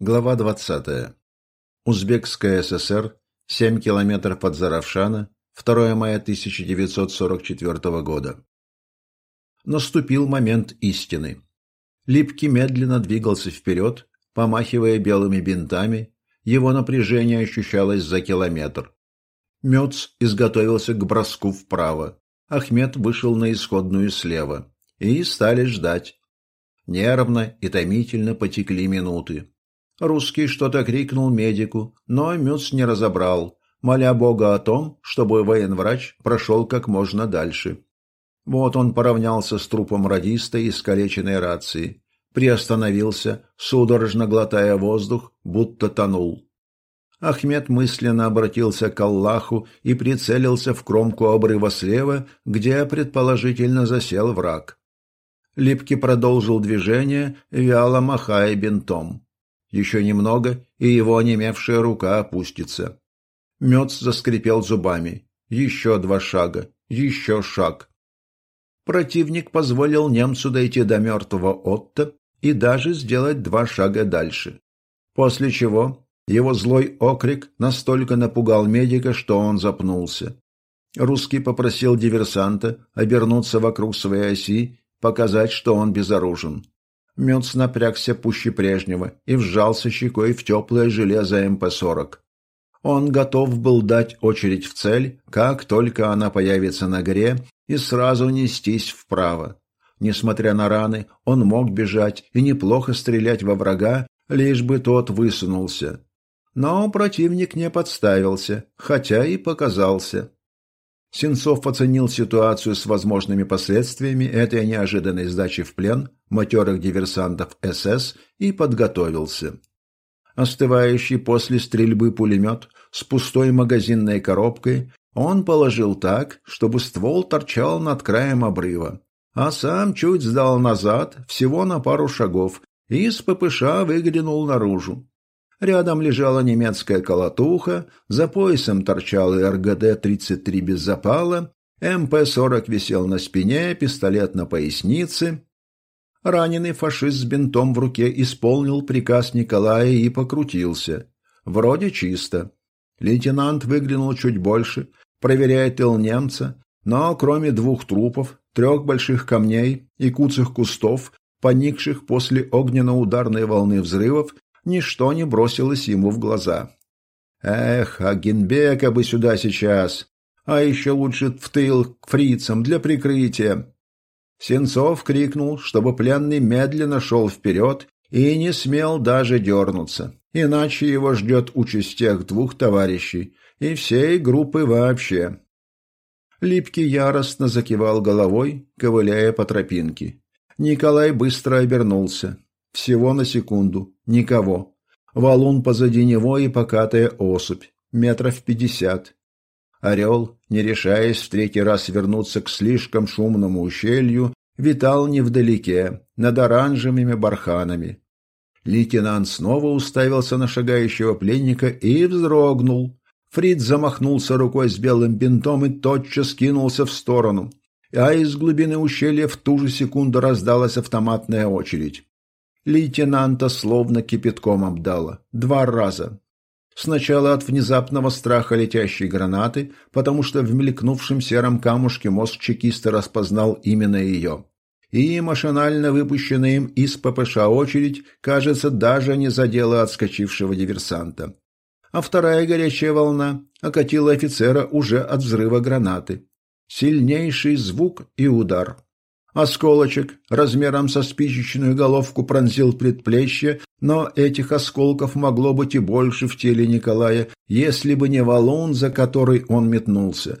Глава 20. Узбекская ССР, 7 километров от Заравшана, 2 мая 1944 года. Наступил момент истины. Липкий медленно двигался вперед, помахивая белыми бинтами, его напряжение ощущалось за километр. Мёц изготовился к броску вправо. Ахмед вышел на исходную слева. И стали ждать. Нервно и томительно потекли минуты. Русский что-то крикнул медику, но Мюц не разобрал, моля Бога о том, чтобы военврач прошел как можно дальше. Вот он поравнялся с трупом радиста и искалеченной рации. Приостановился, судорожно глотая воздух, будто тонул. Ахмед мысленно обратился к Аллаху и прицелился в кромку обрыва слева, где предположительно засел враг. Липки продолжил движение, вяло махая бинтом. Еще немного, и его онемевшая рука опустится. Мец заскрипел зубами. Еще два шага, еще шаг. Противник позволил немцу дойти до мертвого Отто и даже сделать два шага дальше. После чего его злой окрик настолько напугал медика, что он запнулся. Русский попросил диверсанта обернуться вокруг своей оси показать, что он безоружен. Мёц напрягся пуще прежнего и вжался щекой в теплое железо МП-40. Он готов был дать очередь в цель, как только она появится на горе, и сразу нестись вправо. Несмотря на раны, он мог бежать и неплохо стрелять во врага, лишь бы тот высунулся. Но противник не подставился, хотя и показался. Сенцов оценил ситуацию с возможными последствиями этой неожиданной сдачи в плен матерых диверсантов СС и подготовился. Остывающий после стрельбы пулемет с пустой магазинной коробкой он положил так, чтобы ствол торчал над краем обрыва, а сам чуть сдал назад, всего на пару шагов, и с ППШ выглянул наружу. Рядом лежала немецкая колотуха, за поясом торчал и РГД-33 без запала, МП-40 висел на спине, пистолет на пояснице. Раненый фашист с бинтом в руке исполнил приказ Николая и покрутился. Вроде чисто. Лейтенант выглянул чуть больше, проверяя тыл немца, но кроме двух трупов, трех больших камней и куцых кустов, поникших после огненно-ударной волны взрывов, ничто не бросилось ему в глаза. Эх, Агенбека бы сюда сейчас, а еще лучше в тыл к фрицам для прикрытия. Сенцов крикнул, чтобы пленный медленно шел вперед и не смел даже дернуться, иначе его ждет участь тех двух товарищей и всей группы вообще. Липкий яростно закивал головой, ковыляя по тропинке. Николай быстро обернулся. Всего на секунду. Никого. Валун позади него и покатая осыпь. Метров пятьдесят. Орел, не решаясь в третий раз вернуться к слишком шумному ущелью, витал невдалеке, над оранжевыми барханами. Лейтенант снова уставился на шагающего пленника и вздрогнул. Фрид замахнулся рукой с белым бинтом и тотчас кинулся в сторону, а из глубины ущелья в ту же секунду раздалась автоматная очередь. Лейтенанта словно кипятком обдало. Два раза. Сначала от внезапного страха летящей гранаты, потому что в мелькнувшем сером камушке мозг чекиста распознал именно ее. И машинально выпущенная им из ППШ очередь, кажется, даже не задела отскочившего диверсанта. А вторая горячая волна окатила офицера уже от взрыва гранаты. Сильнейший звук и удар. Осколочек размером со спичечную головку пронзил предплечье, но этих осколков могло быть и больше в теле Николая, если бы не валун, за который он метнулся.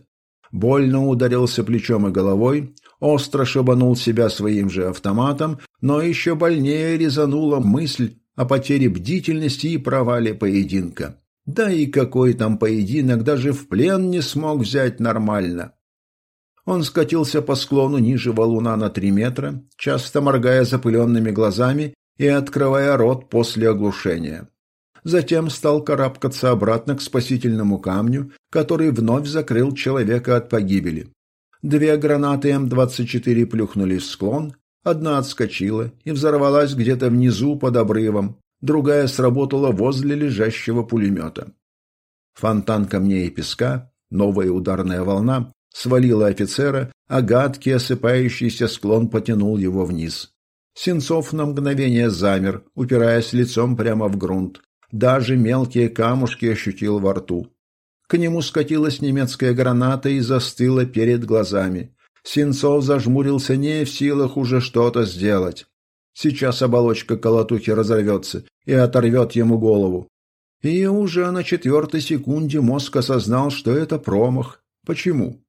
Больно ударился плечом и головой, остро шибанул себя своим же автоматом, но еще больнее резанула мысль о потере бдительности и провале поединка. Да и какой там поединок, даже в плен не смог взять нормально. Он скатился по склону ниже валуна на три метра, часто моргая запыленными глазами и открывая рот после оглушения. Затем стал карабкаться обратно к спасительному камню, который вновь закрыл человека от погибели. Две гранаты М-24 плюхнулись в склон, одна отскочила и взорвалась где-то внизу под обрывом, другая сработала возле лежащего пулемета. Фонтан камней и песка, новая ударная волна, свалила офицера, а гадкий осыпающийся склон потянул его вниз. Сенцов на мгновение замер, упираясь лицом прямо в грунт. Даже мелкие камушки ощутил во рту. К нему скатилась немецкая граната и застыла перед глазами. Сенцов зажмурился не в силах уже что-то сделать. Сейчас оболочка колотухи разорвется и оторвет ему голову. И уже на четвертой секунде мозг осознал, что это промах. Почему?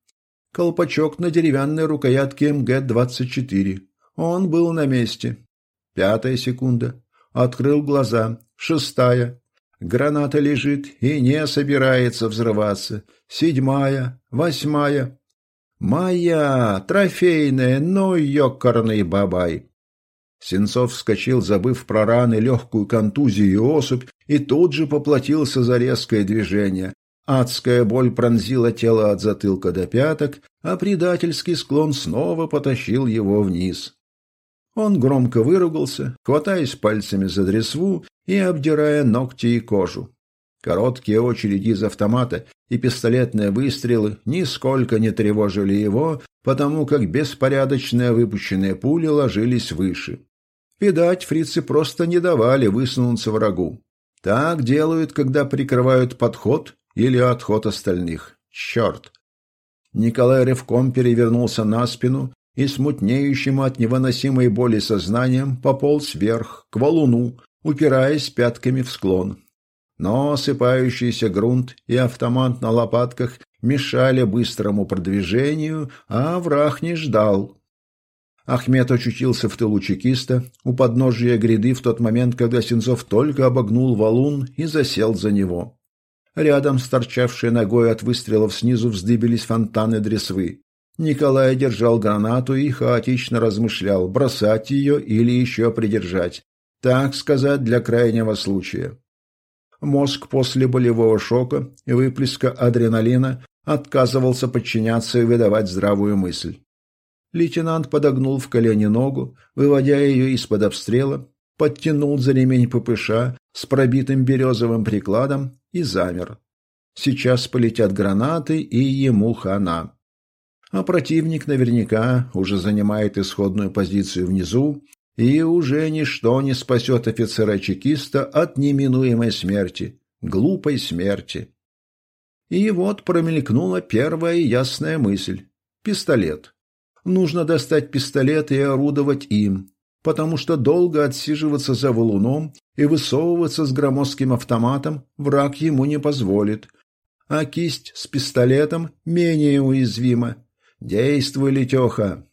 Колпачок на деревянной рукоятке МГ-24. Он был на месте. Пятая секунда. Открыл глаза. Шестая. Граната лежит и не собирается взрываться. Седьмая. Восьмая. «Моя! Трофейная! Ну, ёкарный бабай!» Сенцов вскочил, забыв про раны, легкую контузию и особь, и тут же поплатился за резкое движение. Адская боль пронзила тело от затылка до пяток, а предательский склон снова потащил его вниз. Он громко выругался, хватаясь пальцами за дресву и обдирая ногти и кожу. Короткие очереди из автомата и пистолетные выстрелы нисколько не тревожили его, потому как беспорядочные выпущенные пули ложились выше. Видать, фрицы просто не давали высунуться врагу. Так делают, когда прикрывают подход или отход остальных. Черт! Николай рывком перевернулся на спину и смутнеющим от невыносимой боли сознанием пополз вверх, к валуну, упираясь пятками в склон. Но осыпающийся грунт и автомат на лопатках мешали быстрому продвижению, а враг не ждал. Ахмед очутился в тылу чекиста, у подножия гряды в тот момент, когда Сенцов только обогнул валун и засел за него. Рядом с торчавшей ногой от выстрелов снизу вздыбились фонтаны дресвы. Николай держал гранату и хаотично размышлял, бросать ее или еще придержать. Так сказать, для крайнего случая. Мозг после болевого шока и выплеска адреналина отказывался подчиняться и выдавать здравую мысль. Лейтенант подогнул в колени ногу, выводя ее из-под обстрела, подтянул за ремень ППШ с пробитым березовым прикладом и замер. Сейчас полетят гранаты, и ему хана. А противник наверняка уже занимает исходную позицию внизу и уже ничто не спасет офицера-чекиста от неминуемой смерти, глупой смерти. И вот промелькнула первая ясная мысль. Пистолет. Нужно достать пистолет и орудовать им, потому что долго отсиживаться за валуном и высовываться с громоздким автоматом враг ему не позволит, а кисть с пистолетом менее уязвима. Действуй, Летеха,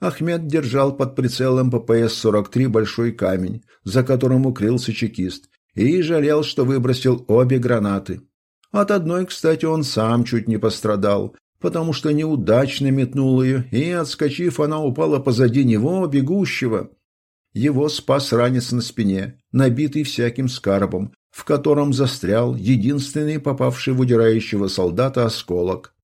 Ахмед держал под прицелом ППС-43 большой камень, за которым укрылся чекист, и жалел, что выбросил обе гранаты. От одной, кстати, он сам чуть не пострадал, потому что неудачно метнул ее, и, отскочив, она упала позади него, бегущего. Его спас ранец на спине, набитый всяким скарбом, в котором застрял единственный попавший в удирающего солдата осколок.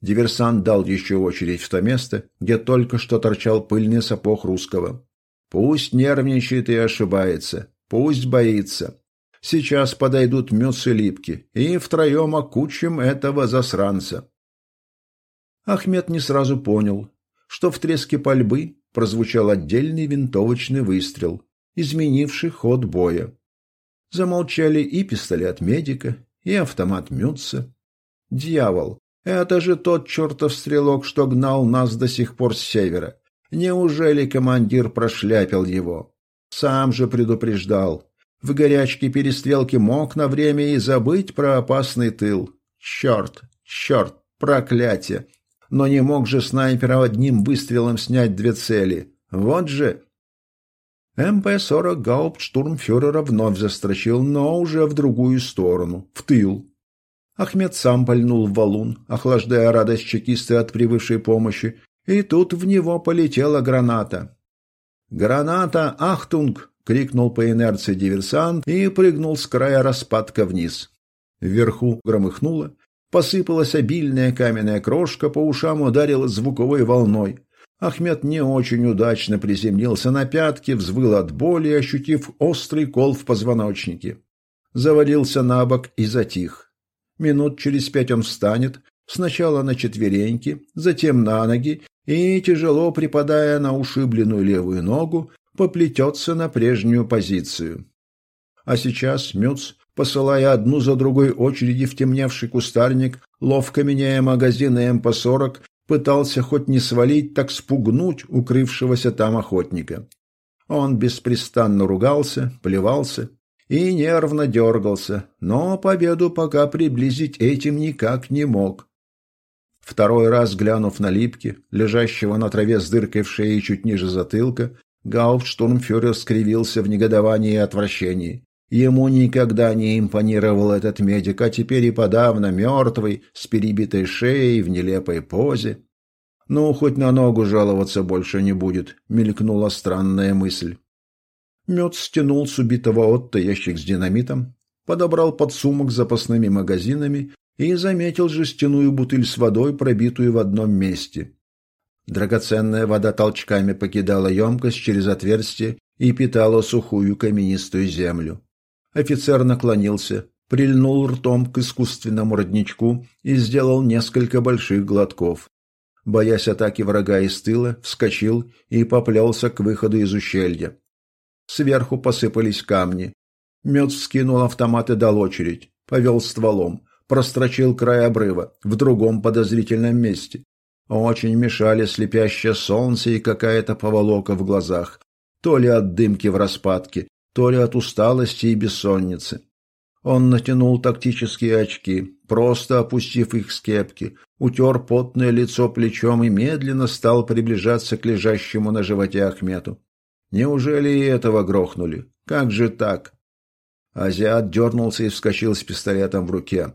Диверсант дал еще очередь в то место, где только что торчал пыльный сапог русского. Пусть нервничает и ошибается, пусть боится. Сейчас подойдут Мюс и Липки, и втроем окучим этого засранца. Ахмед не сразу понял, что в треске пальбы прозвучал отдельный винтовочный выстрел, изменивший ход боя. Замолчали и пистолет медика, и автомат Мюца. Дьявол, это же тот чертов стрелок, что гнал нас до сих пор с севера. Неужели командир прошляпил его? Сам же предупреждал. В горячке перестрелки мог на время и забыть про опасный тыл. Черт, черт, проклятие! Но не мог же снайпер одним выстрелом снять две цели. Вот же... МП-40 Гауптштурмфюрера вновь застрочил, но уже в другую сторону, в тыл. Ахмед сам пальнул в валун, охлаждая радость чекиста от прибывшей помощи, и тут в него полетела граната. «Граната! Achtung!» — крикнул по инерции диверсант и прыгнул с края распадка вниз. Вверху громыхнуло, посыпалась обильная каменная крошка, по ушам ударила звуковой волной. Ахмед не очень удачно приземлился на пятки, взвыл от боли, ощутив острый кол в позвоночнике. Завалился на бок и затих. Минут через пять он встанет, сначала на четвереньки, затем на ноги и, тяжело припадая на ушибленную левую ногу, поплетется на прежнюю позицию. А сейчас Мюц, посылая одну за другой очереди в темневший кустарник, ловко меняя магазины МП-40, пытался хоть не свалить, так спугнуть укрывшегося там охотника. Он беспрестанно ругался, плевался и нервно дергался, но победу пока приблизить этим никак не мог. Второй раз глянув на Липки, лежащего на траве с дыркой в шее чуть ниже затылка, Гауптштурмфюрер скривился в негодовании и отвращении. Ему никогда не импонировал этот медик, а теперь и подавно мертвый, с перебитой шеей, в нелепой позе. «Ну, хоть на ногу жаловаться больше не будет», — мелькнула странная мысль. Мед стянул с убитого Отто ящик с динамитом, подобрал подсумок с запасными магазинами и заметил жестяную бутыль с водой, пробитую в одном месте. Драгоценная вода толчками покидала емкость через отверстие и питала сухую каменистую землю. Офицер наклонился, прильнул ртом к искусственному родничку и сделал несколько больших глотков. Боясь атаки врага из тыла, вскочил и поплелся к выходу из ущелья. Сверху посыпались камни. Мед вскинул автомат и дал очередь. Повел стволом прострочил край обрыва в другом подозрительном месте. Очень мешали слепящее солнце и какая-то поволока в глазах, то ли от дымки в распадке, то ли от усталости и бессонницы. Он натянул тактические очки, просто опустив их с кепки, утер потное лицо плечом и медленно стал приближаться к лежащему на животе Ахмету. Неужели и этого грохнули? Как же так? Азиат дернулся и вскочил с пистолетом в руке.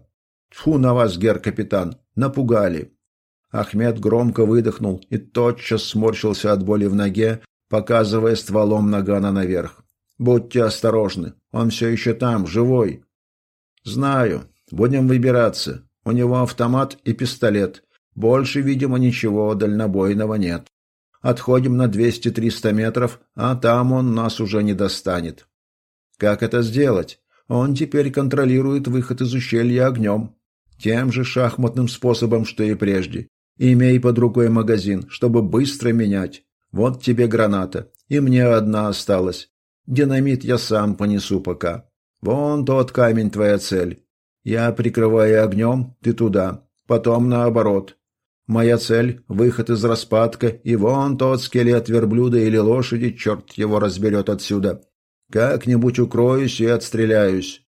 Фу на вас, гер-капитан, напугали. Ахмед громко выдохнул и тотчас сморщился от боли в ноге, показывая стволом нагана наверх. Будьте осторожны, он все еще там, живой. Знаю. Будем выбираться. У него автомат и пистолет. Больше, видимо, ничего дальнобойного нет. Отходим на 200-300 метров, а там он нас уже не достанет. Как это сделать? Он теперь контролирует выход из ущелья огнем. Тем же шахматным способом, что и прежде. Имей под рукой магазин, чтобы быстро менять. Вот тебе граната. И мне одна осталась. Динамит я сам понесу пока. Вон тот камень твоя цель. Я прикрываю огнем, ты туда. Потом наоборот. Моя цель – выход из распадка, и вон тот скелет верблюда или лошади, черт его разберет отсюда. Как-нибудь укроюсь и отстреляюсь.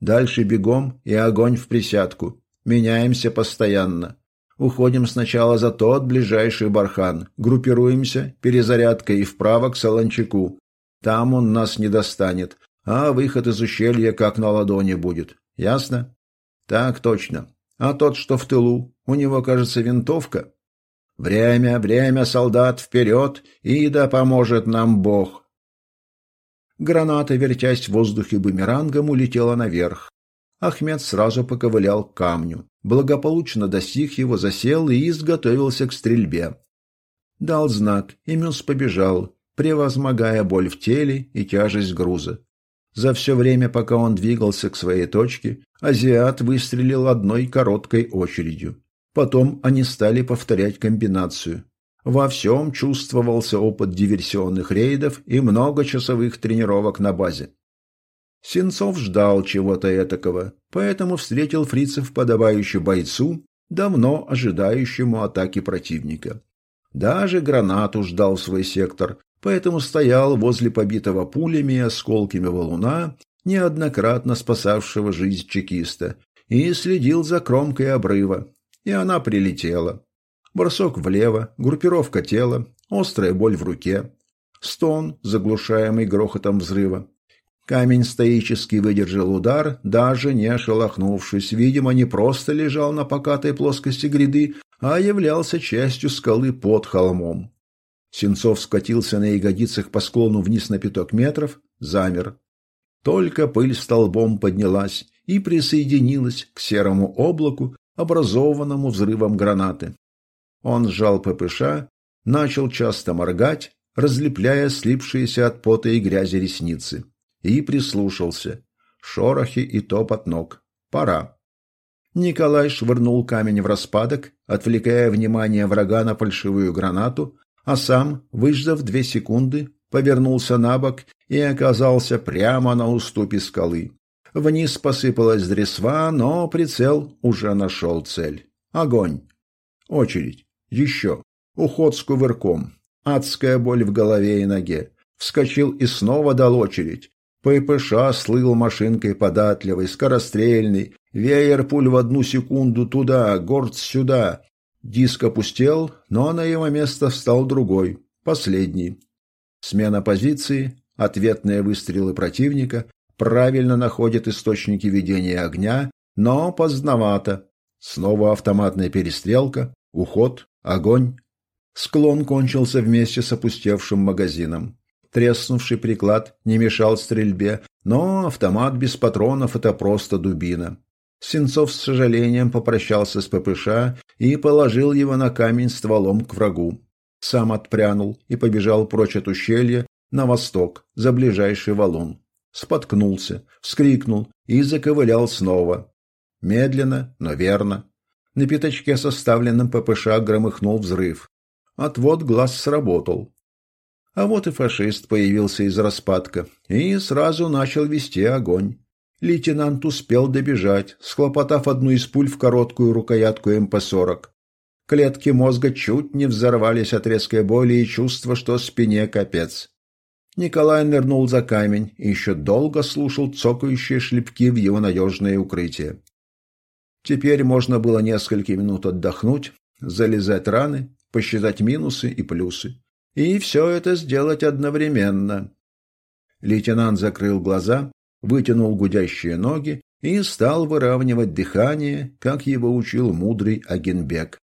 Дальше бегом и огонь в присядку. Меняемся постоянно. Уходим сначала за тот ближайший бархан. Группируемся, перезарядка и вправо к Солончаку. Там он нас не достанет, а выход из ущелья как на ладони будет. Ясно? Так точно. А тот, что в тылу, у него, кажется, винтовка. Время, время, солдат, вперед, и да поможет нам Бог. Граната, вертясь в воздухе бумерангом, улетела наверх. Ахмед сразу поковылял к камню, благополучно достиг его, засел и изготовился к стрельбе. Дал знак, и Мюс побежал, превозмогая боль в теле и тяжесть груза. За все время, пока он двигался к своей точке, азиат выстрелил одной короткой очередью. Потом они стали повторять комбинацию. Во всем чувствовался опыт диверсионных рейдов и многочасовых тренировок на базе. Сенцов ждал чего-то этакого, поэтому встретил фрицев подобающую бойцу, давно ожидающему атаки противника. Даже гранату ждал свой сектор, поэтому стоял возле побитого пулями и осколками валуна, неоднократно спасавшего жизнь чекиста, и следил за кромкой обрыва, и она прилетела. Бросок влево, группировка тела, острая боль в руке, стон, заглушаемый грохотом взрыва. Камень стоически выдержал удар, даже не шелохнувшись. Видимо, не просто лежал на покатой плоскости гряды, а являлся частью скалы под холмом. Сенцов скатился на ягодицах по склону вниз на пяток метров, замер. Только пыль столбом поднялась и присоединилась к серому облаку, образованному взрывом гранаты. Он сжал ППШ начал часто моргать, разлепляя слипшиеся от пота и грязи ресницы, и прислушался. Шорохи и топот ног. Пора. Николай швырнул камень в распадок, отвлекая внимание врага на фальшивую гранату, а сам, выждав две секунды, повернулся на бок и оказался прямо на уступе скалы. Вниз посыпалась дресва, но прицел уже нашел цель. Огонь. Очередь. Еще. Уход с кувырком. Адская боль в голове и ноге. Вскочил и снова дал очередь. ППШ слыл машинкой податливой, скорострельный. Веер пуль в одну секунду туда, горд сюда. Диск опустел, но на его место встал другой, последний. Смена позиции, ответные выстрелы противника, правильно находит источники ведения огня, но поздновато. Снова автоматная перестрелка, уход, огонь. Склон кончился вместе с опустевшим магазином. Треснувший приклад не мешал стрельбе, но автомат без патронов – это просто дубина. Сенцов с сожалением попрощался с ППШ и положил его на камень стволом к врагу. Сам отпрянул и побежал прочь от ущелья на восток, за ближайший валун. Споткнулся, вскрикнул и заковылял снова. Медленно, но верно. На пятачке, составленном ППШ, громыхнул взрыв. Отвод глаз сработал. А вот и фашист появился из распадка и сразу начал вести огонь. Лейтенант успел добежать, схлопотав одну из пуль в короткую рукоятку МП-40. Клетки мозга чуть не взорвались от резкой боли и чувства, что спине капец. Николай нырнул за камень и еще долго слушал цокающие шлепки в его надежное укрытие. Теперь можно было несколько минут отдохнуть, залезать раны, посчитать минусы и плюсы. И все это сделать одновременно. Лейтенант закрыл глаза, вытянул гудящие ноги и стал выравнивать дыхание, как его учил мудрый Агенбек.